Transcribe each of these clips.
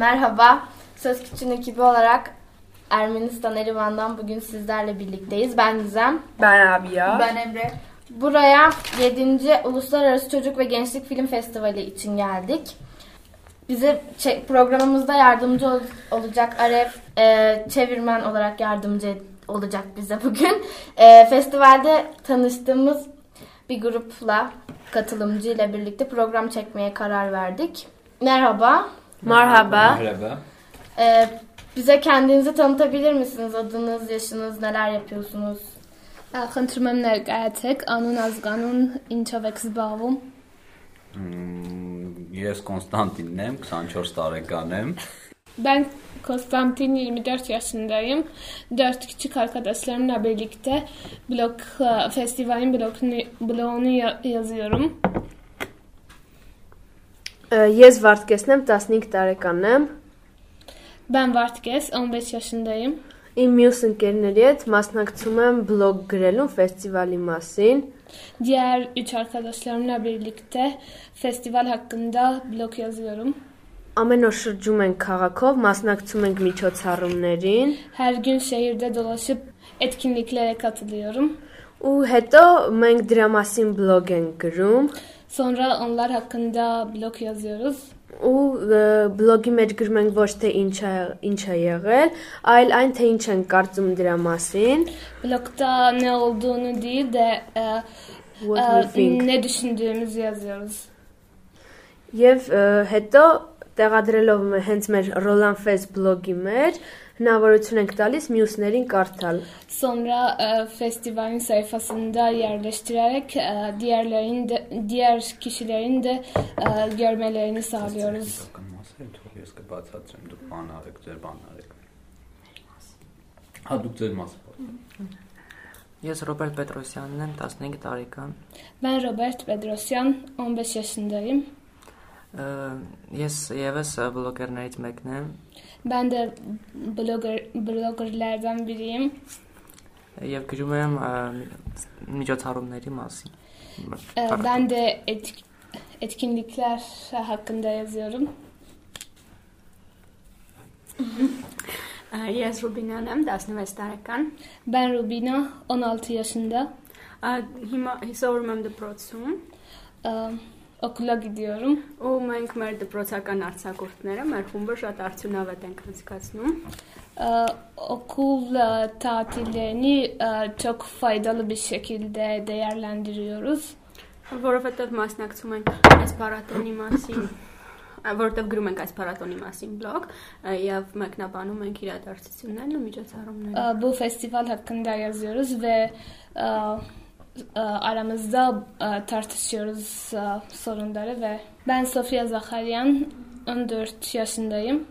Merhaba, Söz Küçüğün ekibi olarak Ermenistan Erivan'dan bugün sizlerle birlikteyiz. Ben Gizem. Ben Rabia. Ben Emre. Buraya 7. Uluslararası Çocuk ve Gençlik Film Festivali için geldik. Bize programımızda yardımcı ol- olacak Aref e, çevirmen olarak yardımcı olacak bize bugün. E, festivalde tanıştığımız bir grupla katılımcıyla birlikte program çekmeye karar verdik. Merhaba. Merhaba. Merhaba. E, bize kendinizi tanıtabilir misiniz? Adınız, yaşınız, neler yapıyorsunuz? Խնդրում եմ ներկայացեք անուն ազգանուն ինչով եք զբաղվում։ Մ, Ես Կոնստանտինն եմ, 24 տարեկան եմ։ Ben Konstantin 24 yaşındayım. Dört küçük arkadaşlarımla birlikte blog e, festivalin blogunu, blogunu ya- yazıyorum. Ես Վարդգեսն եմ, 15 տարեկան եմ։ Ben Vartkes 15 yaşındayım. Իմ մյուս ընկերների հետ մասնակցում եմ բլոգ գրելու ֆեստիվալի մասին։ Diğer üç arkadaşlarımla birlikte festival hakkında blog yazıyorum. Ամեն օր շրջում ենք քաղաքով, մասնակցում ենք միջոցառումներին Her gün şehirde dolaşıp etkinliklere katılıyorum. ու հետո մենք դրա մասին բլոգ ենք գրում Sonra onlar hakkında blog yazıyoruz. ու բլոգի մեջ գրում ենք ոչ թե ինչ է ինչ է եղել, այլ այն թե ինչ են կարծում դրա մասին, Blogda ne olduğunu değil de what we e, think։ ne düşündüğümüzü yazıyoruz. Եվ հետո տեղադրելով հենց մեր Roland Fest բլոգի մեջ հնարավորություն ենք տալիս մյուսներին կարդալ։ Sonra festivalin sayfasında yerleştirerek diğerlerin de, diğer kişilerin de görmelerini sağlıyoruz. Ես կբացատրեմ, դուք բան արեք, ձեր բան արեք։ Հա դուք ձեր մասը։ Ես Ռոբերտ Պետրոսյանն եմ, 15 տարեկան։ Ben Robert Bedrosyan, 15 yaşındayım. Ա, Ես եւս բլոգերներից մեկն եմ Ben de blogger, bloggerlerden biriyim. եւ գրում եմ ա, միջոցառումների մասին։ E, ben de etk- etkinlikler hakkında yazıyorum. Ես Ռուբինան եմ, 16 տարեկան։ Ben Rubina, 16 yaşında. Ա, Հիմա հիսորում եմ դպրոցում Okula gidiyorum. ու մենք մեր դպրոցական արձակուրդները մեր խումբը շատ արդյունավետ ենք անցկացնում։ Ee, okul tatillerini çok faydalı bir şekilde değerlendiriyoruz. Որովհետև մասնակցում ենք այս փառատոնի մասին, որովհետև գրում ենք այս փառատոնի մասին բլոգ եւ մեկնաբանում ենք իրադարձություններն ու միջոցառումները։ Bu festival hakkında yazıyoruz ve aramızda e, tartışıyoruz e, sorunları ve ben Sofia Zakharyan 14 yaşındayım.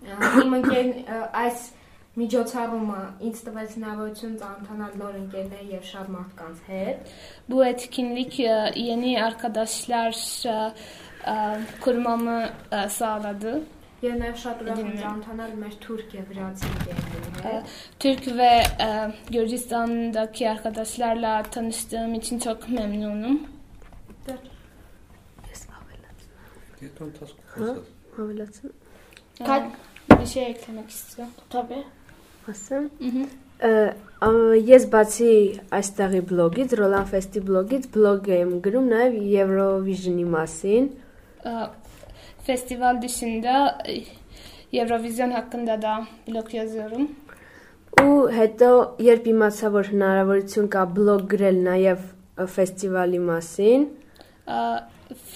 Իմ ընկեր ը, այս միջոցառումը ինձ տվեց հնարավորություն ծանոթանալ նոր ընկերներ եւ շատ մարդկանց հետ։ Bu etkinlik e, yeni arkadaşlar e, e, kurmamı e, sağladı. Եվ նաեւ շատ ուրախ եմ ծանոթանալ մեր թուրք եւ վրացի ընկերների հետ։ Türk ve e, Gürcistan'daki arkadaşlarla tanıştığım için çok memnunum. Հավելացեմ։ Kaç bir şey eklemek istiyorum. Tabii. Ասեմ։ Ես բացի այստեղի բլոգից, Roland Fest-ի բլոգից բլոգ եմ գրում նաև Eurovision-ի մասին։ Festival dışında Eurovision hakkında da blog yazıyorum. Ու հետո երբ իմացա, որ հնարավորություն կա բլոգ գրել նաև ֆեստիվալի մասին,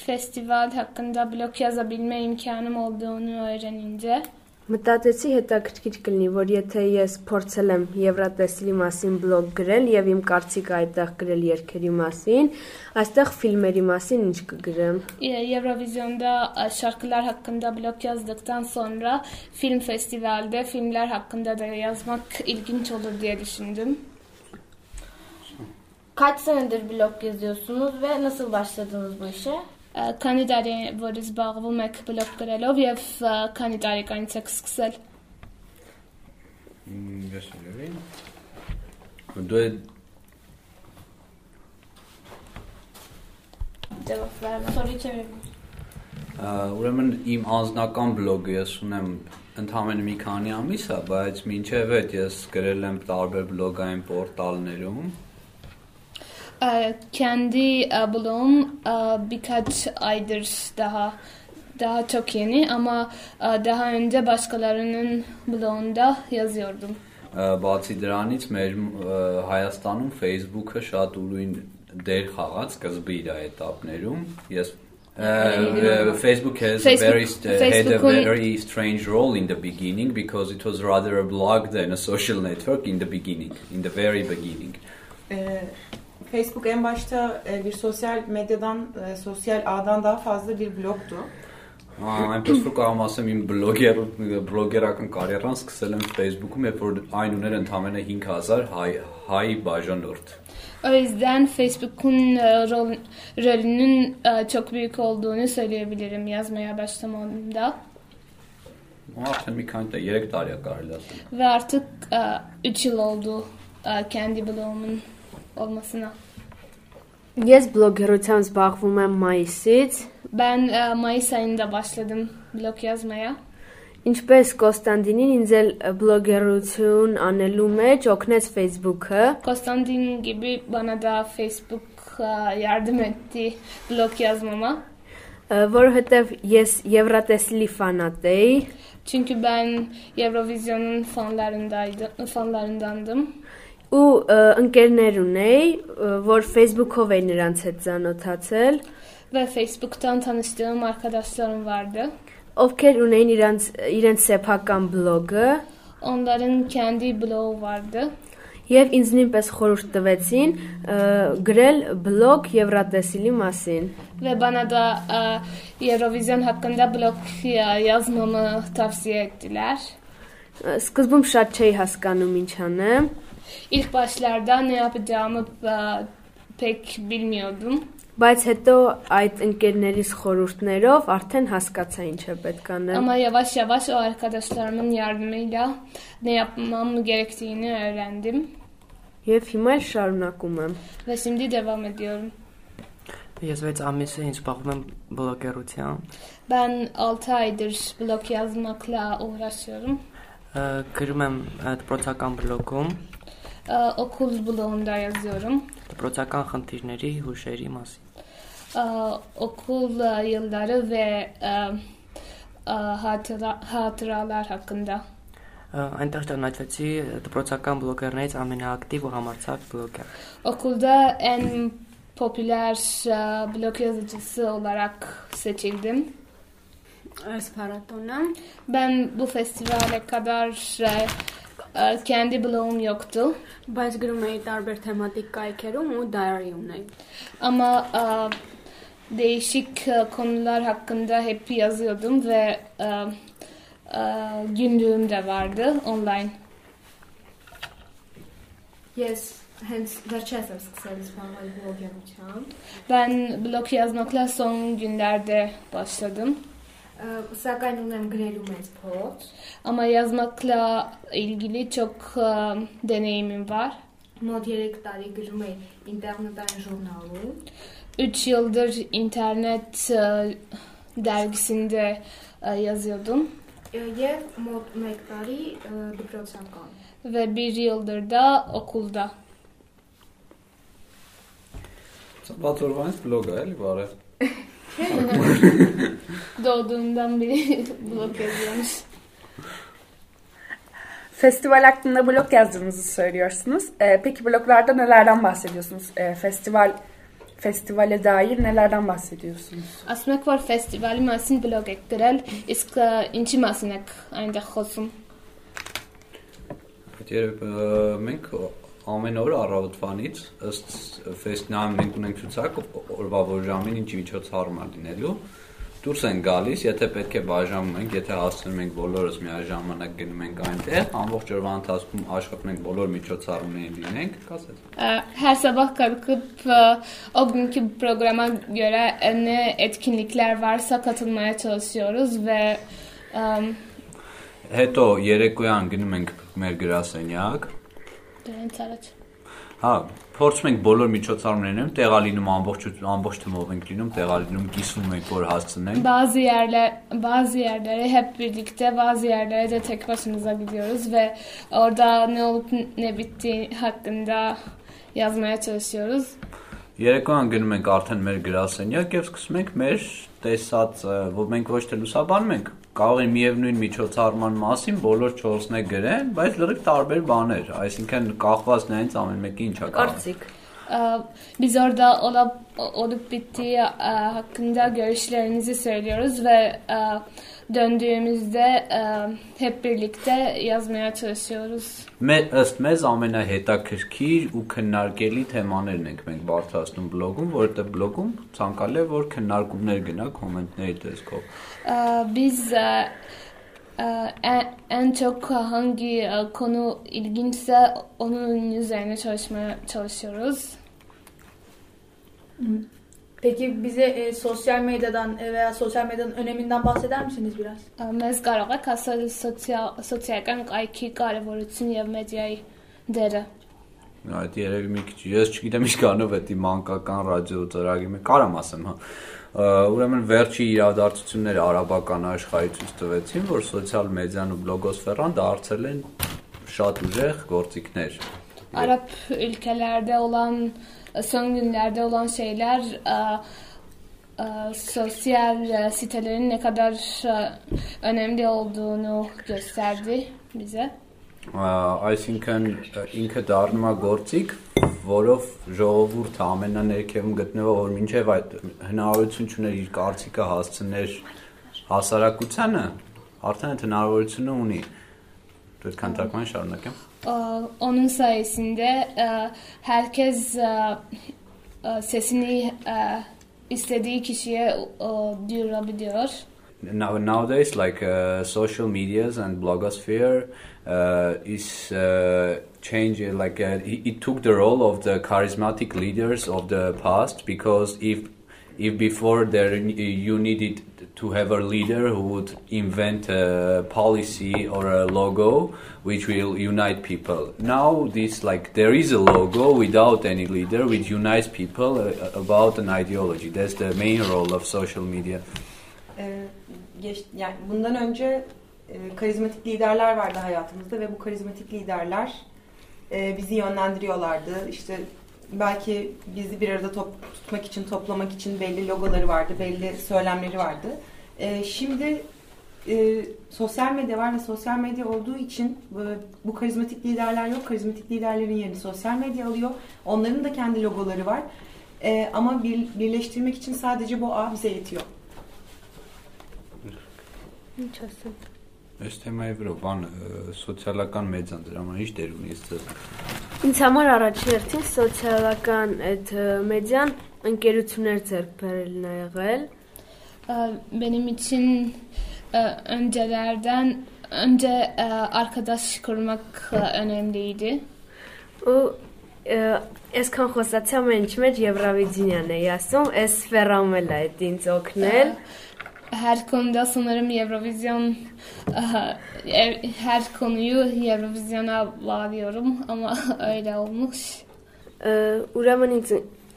Festival hakkında blog yazabilme imkanım olduğunu öğrenince մտածեցի հետաքրքիր կլինի, որ եթե ես փորձել եմ Եվրատեսիլի մասին բլոգ գրել եւ իմ կարծիքը այդտեղ գրել երկերի մասին, այստեղ ֆիլմերի մասին ինչ կգրեմ։ e, Eurovision'da e, şarkılar hakkında blog yazdıktan sonra film festivalde filmler hakkında da yazmak ilginç olur diye düşündüm. Kaç senedir blog yazıyorsunuz ve nasıl başladınız bu işe? Քանի տարի որ զբաղվում եք բլոգ գրելով եւ քանի տարեկանից եք սկսել։ Ես ուրեմն։ Դու çevirelim. Ա, Ուրեմն իմ անձնական բլոգը ես ունեմ ընդամենը մի քանի ամիս է, բայց մինչև այդ ես գրել եմ տարբեր բլոգային պորտալներում։ Ee, kendi e, bloğum e, birkaç aydır daha daha çok yeni ama e, daha önce başkalarının blogunda yazıyordum. Բացի դրանից մեր Հայաստանում Facebook-ը շատ ուրույն դեր խաղաց սկզբի իր этаպներում։ Ես Facebook has Facebook, a very Facebook had a very strange role in the beginning because it was rather a blog than a social network in the beginning, in the very beginning. Ee, Ee, Facebook en başta e, bir sosyal medyadan, e, sosyal ağdan daha fazla bir blogdu. Ա, Այնպես որ կարող եմ ասեմ իմ բլոգեր բլոգերական կարիերան սկսել եմ Facebook-ում, երբ որ այն ուներ ընդամենը 5000 հայ հայ բաժանորդ։ O yüzden Facebook'un e, rol, rolünün e, çok büyük olduğunu söyleyebilirim yazmaya başlamamda. Ու Արդեն մի քանի տա 3 տարի է կարելի ասել։ Ve artık 3 yıl oldu e, kendi blogumun olmasına. Ես բլոգերությամբ զբաղվում եմ մայիսից, Ben e, Mayıs ayında başladım blog yazmaya. ինչպես Կոստանդինին ինձ էլ բլոգերություն անելու մեջ օգնեց Facebook-ը։ Konstantin gibi bana da Facebook e, yardım etti blog yazmama. ը, որովհետև ես Եվրատեսլի ֆանատ էի Çünkü ben Eurovision'un fanlarındaydım, fanlarındandım. Ու ընկերներ ունեի, որ Facebook-ով էին նրանց հետ ծանոթացել, Ve Facebook'tan tanıştığım arkadaşlarım vardı. ովքեր ունեին իրանց իրենց սեփական բլոգը Onların kendi blogu vardı. եւ ինձ նույնպես խորհուրդ տվեցին գրել բլոգ Եվրատեսիլի մասին։ Ve bana da Eurovision hakkında blog yazmamı tavsiye ettiler. Սկզբում շատ չէի հասկանում ինչ անեմ, İlk başlarda ne yapacağımı pek bilmiyordum. բայց հետո այդ ընկերներիս խորհուրդներով արդեն հասկացա ինչ է պետք անեմ։ Ama yavaş yavaş o arkadaşlarımın yardımıyla ne yapmam gerektiğini öğrendim. Եվ հիմա էլ շարունակում եմ։ Ve şimdi devam ediyorum. Ես 6 ամիս է ինչ զբաղվում եմ բլոգերությամբ։ Ben 6 aydır blog yazmakla uğraşıyorum. Գրում եմ դպրոցական բլոգում E, okul blogunda yazıyorum. դպրոցական խնդիրների հուշերի մասին։ E, okul e, yılları ve e, e, hatıra, hatıralar hakkında. Ա, Այնտեղ ճանաչվեցի դպրոցական բլոգերներից ամենաակտիվ ու համարձակ բլոգեր։ Okulda en popüler e, blog yazıcısı olarak seçildim. Այս փառատոնը Ben bu festivale kadar e, e, kendi blogum yoktu. բայց գրում էի տարբեր թեմատիկ կայքերում ու diary ունեի։ Ama e, değişik e, konular hakkında hep yazıyordum ve e, e, günlüğüm de vardı online. Ես հենց վերջերս եմ սկսել զբաղվել բլոգերությամբ։ Ben blog yazmakla son günlerde başladım. Ա, Սակայն ունեմ գրելու մեծ փորձ։ Ama yazmakla ilgili çok e, deneyimim var. Մոտ 3 տարի գրում էի ինտերնետային ժուրնալում։ 3 yıldır internet e, dergisinde e, yazıyordum ա, Եվ մոտ 1 տարի ա, դպրոցական։ ve bir yıldır da okulda. Ծնվածօրվանից բլոգ է, էլի բարը։ Doğduğumdan beri blog yazıyormuş. Festival hakkında blog yazdığınızı söylüyorsunuz. Ee, peki bloglarda nelerden bahsediyorsunuz? Ee, festival festivale dair nelerden bahsediyorsunuz? Ասմեք որ ֆեստիվալի մասին բլոգ եք գրել, իսկ ը, ինչի մասին եք այնտեղ խոսում։ Այդ երբ ը, մենք ամեն օր առավոտվանից ըստ ֆեստիվալի մենք ունենք ցուցակ օրվա որ ժամին ինչ միջոցառում է լինելու դուրս են գալիս, եթե պետք է բաժանում ենք, եթե հասցնում ենք բոլորս միաժամանակ գնում ենք այնտեղ, amողջ օրվա ընթացքում աշխատում ենք բոլոր միջոցառումներին լինենք, կասես։ Ə, Hər sabah kalkıp o günkü programa göre ne etkinlikler varsa katılmaya çalışıyoruz ve Հետո երեկոյան գնում ենք մեր գրասենյակ, դրանց առաջ Հա, փորձում ենք բոլոր միջոցառումներն տեղալինում ամբողջ ամբողջ թվով ենք լինում, տեղալինում կիսվում ենք, որ հասցնենք։ Bazı yerler bazı yerlere hep birlikte, bazı yerlere de tek başımıza gidiyoruz ve orada ne olup ne bittiği hakkında yazmaya çalışıyoruz. Երեկոյան գնում ենք արդեն մեր գրասենյակ եւ սկսում ենք մեր տեսած, որ մենք ոչ թե լուսաբանում ենք, կարող է միևնույն միջոցառման մասին բոլոր 4-ն է գրեն, բայց լրիվ տարբեր բաներ, այսինքն կախված նրանից amեն մեկի ինչա կարող։ Կարծիք։ Biz orada olup, olup bittiği hakkında görüşlerimizi söylüyoruz ve döndüğümüzde hep birlikte yazmaya çalışıyoruz. Ըստ մեզ ամենահետաքրքիր ու քննարկելի թեմաներն ենք մենք բարձրացնում բլոգում, որովհետեւ բլոգում ցանկալի է որ քննարկումներ գնա կոմենտների տեսքով։ Biz e, e, en, en çok hangi e, konu ilginçse onun üzerine çalışmaya çalışıyoruz. Peki bize e, sosyal medyadan e, veya sosyal medyanın öneminden bahseder misiniz biraz? Ա, Մեզ կարող եք ասել սոցիալ սոցիալական կայքի կարևորություն եւ մեդիայի դերը։ Այդ երևի մի քիչ ես չգիտեմ ինչ կանով է դի մանկական ռադիո ծրագրի մեջ կարամ ասեմ, հա։ Ա, Ուրեմն վերջի իրադարձությունները արաբական աշխարհի ցույց տվեցին, որ սոցիալ մեդիան ու բլոգոսֆերան դարձել են շատ ուժեղ գործիքներ։ Arap ülkelerde olan son günlerde olan şeyler sosyal sitelerin ne kadar önemli olduğunu gösterdi bize. Այսինքն ինքը դառնում է գործիք, որով ժողովուրդը ամենաներքևում գտնվող որ մինչև այդ հնարավորություն չուներ իր կարծիքը հասցներ հասարակությանը, արդեն այդ hնարավորությունը ունի։ Դու այդքան տրակման շարունակեմ։ Onun sayesinde herkes sesini istediği kişiye duyurabiliyor. Now, nowadays, like uh, social medias and blogosphere uh, is uh, changing. Like uh, it, it took the role of the charismatic leaders of the past because if if before there you needed to have a leader who would invent a policy or a logo which will unite people. Now this like there is a logo without any leader which unites people uh, about an ideology. That's the main role of social media. Geç, yani bundan önce e, karizmatik liderler vardı hayatımızda ve bu karizmatik liderler e, bizi yönlendiriyorlardı. İşte belki bizi bir arada top, tutmak için, toplamak için belli logoları vardı, belli söylemleri vardı. E, şimdi e, sosyal medya var ve sosyal medya olduğu için bu, bu karizmatik liderler yok. Karizmatik liderlerin yerini sosyal medya alıyor. Onların da kendi logoları var. E, ama bir, birleştirmek için sadece bu ağ bize yetiyor. Ինչ ասեմ։ Այս թեմայի վրա բան սոցիալական մեդիան ինչ դեր ունի ստեղ։ Ինձ համար առաջին հերթին սոցիալական այդ մեդիան ընկերություններ ձեռք բերելն է եղել։ Benim için öncelerden önce arkadaş kurmak önemliydi. Ու ը, այսքան խոսացա մենք մեջ Եվրավիդինյան էի asում, այս սֆերամ էլ է այդ ինձ օգնել։ Her konuda sanırım Eurovision e, ev- her konuyu Eurovision'a bağlıyorum ama öyle olmuş. Ուրեմն ինձ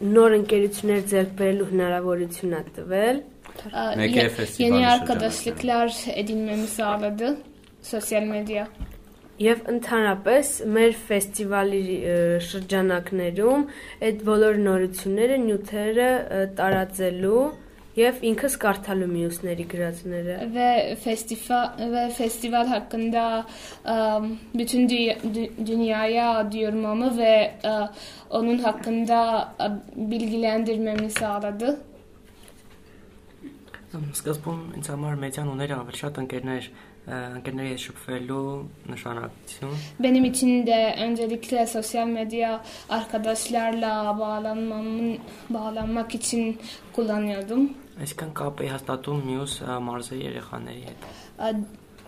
նոր ընկերություններ ձեռք բերելու հնարավորություն է տվել։ ye- Festivali yeni arkadaşlıklar edinmemi sağladı sosyal medya. Եվ ընդհանրապես մեր ֆեստիվալի շրջանակներում այդ բոլոր նորությունները, նյութերը տարածելու եւ ինքս կարդալու մյուսների գրածները։ ve festival ve festival hakkında e, bütün dü- dü- dünyaya duyurmamı ve onun hakkında bilgilendirmemi sağladı. Սկզբում ինձ համար մեդիան ուներ ավելի շատ ընկերներ, ը, ընկերների հետ շփվելու նշանակություն։ Benim için de öncelikle sosyal medya arkadaşlarla bağlanmamın bağlanmak için kullanıyordum. Այսինքն կապ է հաստատում մյուս ը, մարզերի երեխաների հետ։ E,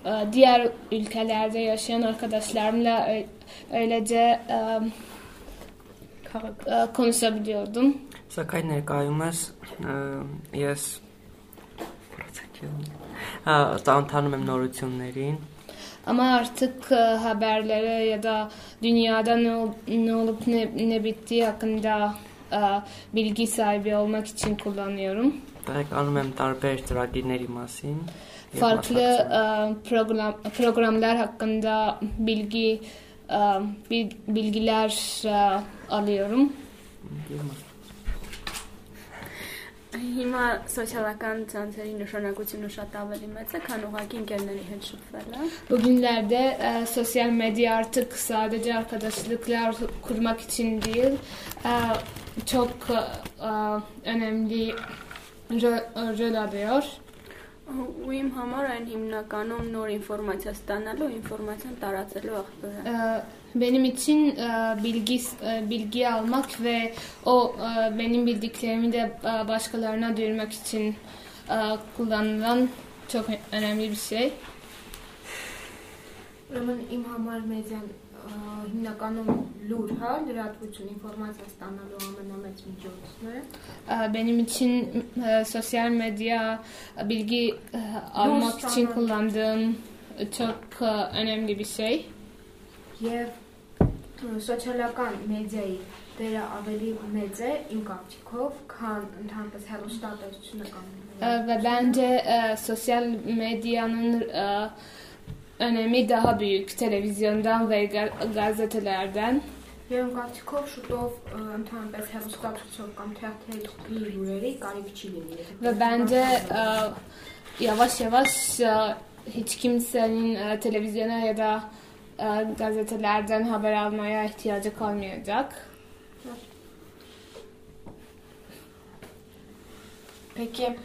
e, Diğer ülkelerde yaşayan arkadaşlarımla ö- öylece e, e, konuşabiliyordum. Սակայն ներկայումս ը, ես Հա, ծանոթանում եմ նորություններին։ Ama artık e, haberleri ya da dünyada ne, ol- ne olup ne, ne bittiği hakkında e, bilgi sahibi olmak için kullanıyorum. Տեղեկանում եմ տարբեր ծրագիրների մասին։ եւ Farklı մասնակցում եմ։ e, program programlar hakkında bilgi e, bil- bilgiler e, alıyorum. Եվ մաս- Հիմա սոցիալական ցանցերի նշանակությունը շատ ավելի մեծ է, քան ուղղակի ընկերների հետ շփվելը։ Bugünlerde e, sosyal medya artık sadece arkadaşlıklar kurmak için değil, e, çok e, önemli rol, alıyor. Ու իմ համար այն հիմնականում nոր ինֆորմացիա ստանալու, ինֆորմացիան տարածելու աղբյուր է։ benim için e, bilgi e, bilgi almak ve o e, benim bildiklerimi de e, başkalarına duyurmak için e, kullanılan çok önemli bir şey. Ուրեմն իմ համար մեդիան ա, հիմնականում լուր, հա, լրատվություն, ինֆորմացիա ստանալու ամենամեծ միջոցն է։ E, Benim için e, sosyal medya e, bilgi e, almak için Dostlarım. kullandığım çok e, önemli bir şey. Եվ ա, սոցիալական մեդիայի դերը ավելի մեծ է իմ կարծիքով, քան ընդհանրապես հեռուստատեսությունը կամ Ve bence e, sosyal medyanın e, önemi daha büyük televizyondan ve ga- gazetelerden. Եվ իմ կարծիքով շուտով ա, ընդհանրապես հեռուստացույցով կամ թերթերի լուրերի կարիք չի լինի։ եթե Ve bence e, yavaş yavaş e, hiç kimsenin e, televizyona ya da e, gazetelerden haber almaya ihtiyacı kalmayacak. Peki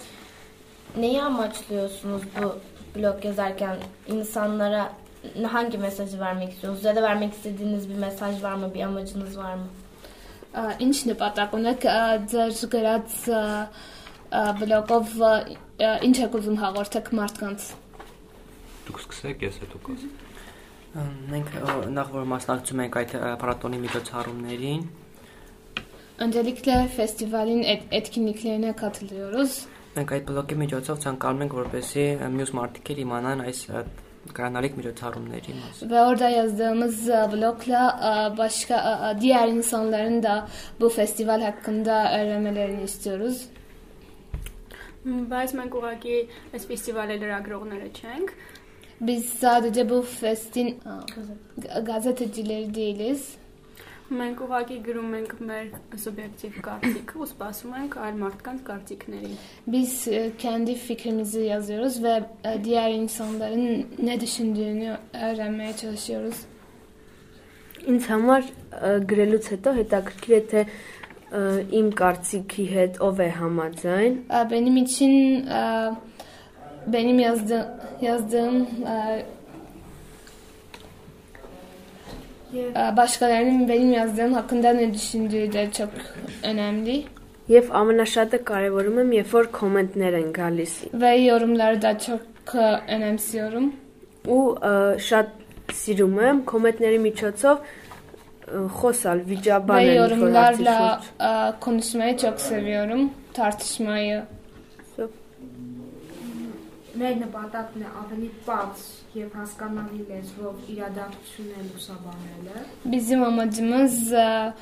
neyi amaçlıyorsunuz bu blog yazarken insanlara hangi mesajı vermek istiyorsunuz ya da vermek istediğiniz bir mesaj var mı bir amacınız var mı? Ա, Ինչ նպատակ ունեք ա, ձեր գրած ա, ա, բլոգով ա, ա, ինչ եք ուզում հաղորդեք մարդկանց։ Դուք սկսեք, ես հետո կասեմ։ Ա, Մենք նախ որ մասնակցում ենք այդ փառատոնի միջոցառումներին, Öncelikle festivalin et- etkinliklerine katılıyoruz. մենք այդ բլոգի միջոցով ցանկանում ենք որպեսի մյուս մարդիկ իմանան այս գրանալիք միջոցառումների մասին։ Ve orada yazdığımız blogla başka diğer insanların da bu festival hakkında öğrenmelerini istiyoruz. Բայց մենք ուղղակի այս ֆեստիվալի լրագրողները չենք։ Biz sadece bu festin gazetecileri değiliz. Մենք ուղղակի գրում ենք մեր սուբյեկտիվ կարծիքը ու սպասում ենք այլ մարդկանց կարծիքներին։ Biz kendi fikrimizi yazıyoruz ve diğer insanların ne düşündüğünü öğrenmeye çalışıyoruz. Ինձ համար գրելուց հետո հետաքրքիր է թե իմ կարծիքի հետ ով է համաձայն Benim için benim yazdığım, yazdığım Եվ başkalarının benim yazdığım hakkında ne düşündüğü de çok önemli. եւ ամենաշատը կարևորում եմ երբ որ կոմենտներ են գալիս Ve yorumları da çok önemsiyorum. ու շատ սիրում եմ կոմենտների միջոցով խոսալ Ve վիճաբանել հարցի yorumlarla konuşmayı çok seviyorum. Tartışmayı. մեր նպատակն է ավելի բաց եւ հասկանալի լեզվով իրադարձություններ լուսաբանելը։ Bizim amacımız aa,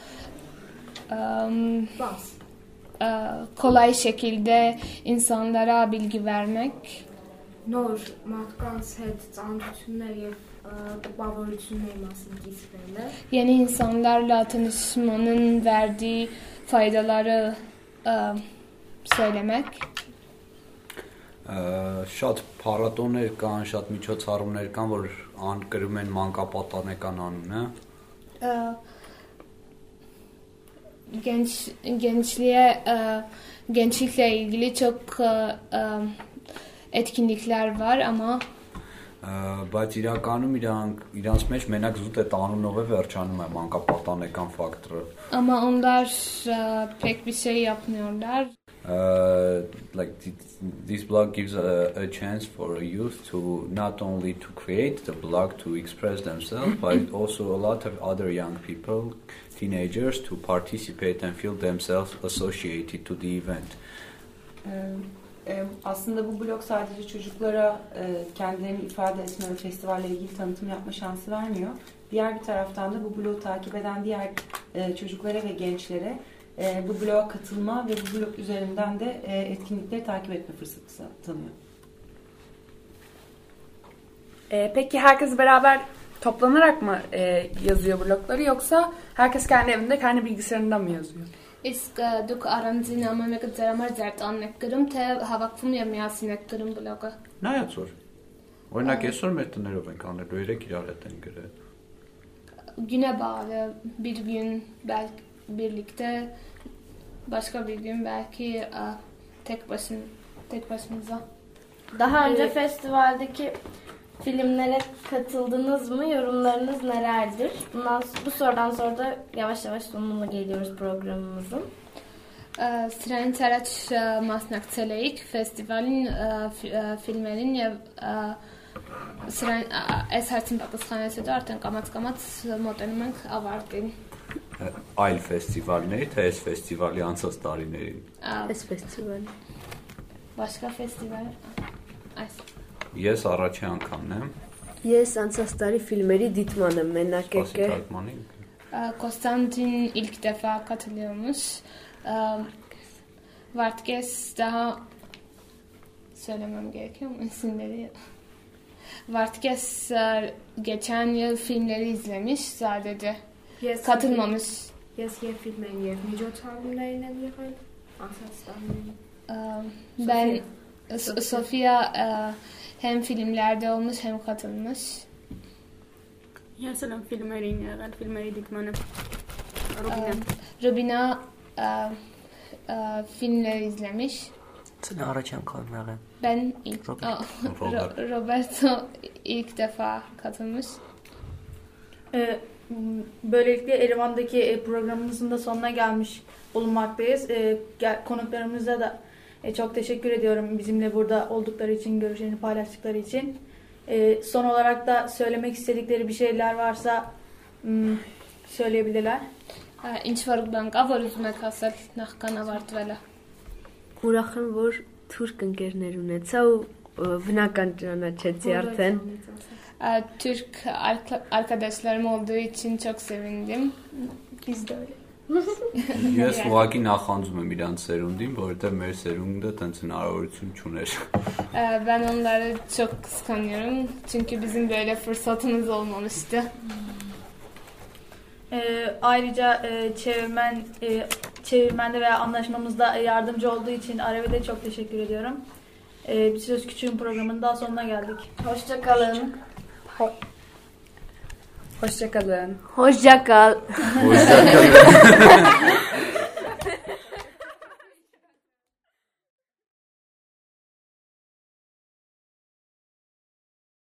am, Բաց aa, kolay şekilde insanlara bilgi vermek. նոր մարդկանց հետ ծանոթություններ եւ ը, տպավորությունների մասին դիսկրելը Yeni insanlarla tanışmanın verdiği faydaları aa, söylemek. Շատ փառատոներ կան, շատ միջոցառումներ կան, որ ան կրում են մանկապատանեկան անունը։ genç gençliğe gençlikle ilgili çok etkinlikler var ama բայց իրականում իրանք իրանց մեջ մենակ զուտ այդ անունով է վերջանում է մանկապատանեկան ֆակտորը։ ama onlar pek bir şey yapmıyorlar. Uh, like th- this blog gives a, a chance for youth to not only to create the blog to express themselves but also a lot of other young people teenagers to participate and feel themselves associated to the event Aa, E, aslında bu blog sadece çocuklara e, kendilerini ifade etme ve festivalle ilgili tanıtım yapma şansı vermiyor. Diğer bir taraftan da bu blogu takip eden diğer e, çocuklara ve gençlere e, bu bloğa katılma ve bu blog üzerinden de e, etkinlikleri takip etme fırsatı tanıyor. E, peki herkes beraber toplanarak mı e, yazıyor blogları yoksa herkes kendi evinde kendi bilgisayarında mı yazıyor? Իսկ ը, դուք առանձին ամեն մեկը ձեր համար ձեր տանն եք գրում, թե հավաքվում եւ միասին եք գրում բլոգը։ Նայած որ։ Օրինակ այսօր մեր տներով ենք անելու, երեք իրար հետ ենք գրել։ Güne bağlı bir gün belki birlikte başka bir gün belki ı, tek başın tek başınıza. Daha önce Evet. festivaldeki filmlere katıldınız mı? Yorumlarınız nelerdir? Bundan bu sorudan sonra da yavaş yavaş sonuna geliyoruz programımızın. Ը, Սրանից առաջ ը, մասնակցել էիք ֆեստիվալին ը, ֆի- ը, ֆիլմերին եւ ը, սրան ա- այս հարցին պատասխանած հետո արդեն կամած-կամած մոտենում ենք ավարտին։ Այլ ֆեստիվալների, թե այս ֆեստիվալի անցած տարիներին։ Այս ֆեստիվալը։ Başka festival։ Այս Ես առաջի անգամն եմ, Ես անցած տարի ֆիլմերի դիտման եմ մենակ եկել։ Ա, Konstantin ilk defa katılıyormuş. Vartkes daha söylemem gerekiyor mu isimleri? Vartkes geçen yıl filmleri izlemiş sadece. Jest, katılmamış. Jest je film je v Midjotun'da yayınlanıyor. Ben e, Sofia, Sofia hem filmlerde olmuş hem katılmış. يا سلام فيلمين غير فيلمين ديك مانا روبينا روبينا filmleri izlemiş. Sen araçan kalmayan. Ben ilk Robert. Roberto ilk defa katılmış. Böylelikle Erivan'daki e, programımızın da sonuna gelmiş bulunmaktayız. Ee, gel- Konuklarımıza da e, çok teşekkür ediyorum bizimle burada oldukları için, görüşlerini paylaştıkları için. Ee, Son olarak da söylemek istedikleri bir şeyler varsa m, söyleyebilirler. Ա, Ինչ որ բան կա, որ ուզում եք ասել նախքան ավարտվելը։ Ուրախ եմ, որ թուրք ընկերներ ունեցա ու ը, բնական ճանաչեցի արդեն։ Ա, Türk arka- arkadaşlarım olduğu için çok sevindim. Biz de öyle. Ես ուղղակի նախանձում եմ իրանց սերունդին, որովհետև մեր սերունդը տենց հնարավորություն չուներ։ Aa, Ben onları çok kıskanıyorum. Çünkü bizim böyle fırsatımız olmamıştı. Ee, ayrıca e, çevirmen e, çevirmende veya anlaşmamızda yardımcı olduğu için Arev'e de çok teşekkür ediyorum. Ee, bir Söz Küçüğün programının daha sonuna geldik. Hoşça Ho Hoşçakalın. Hoşçakal. Hoşçakalın.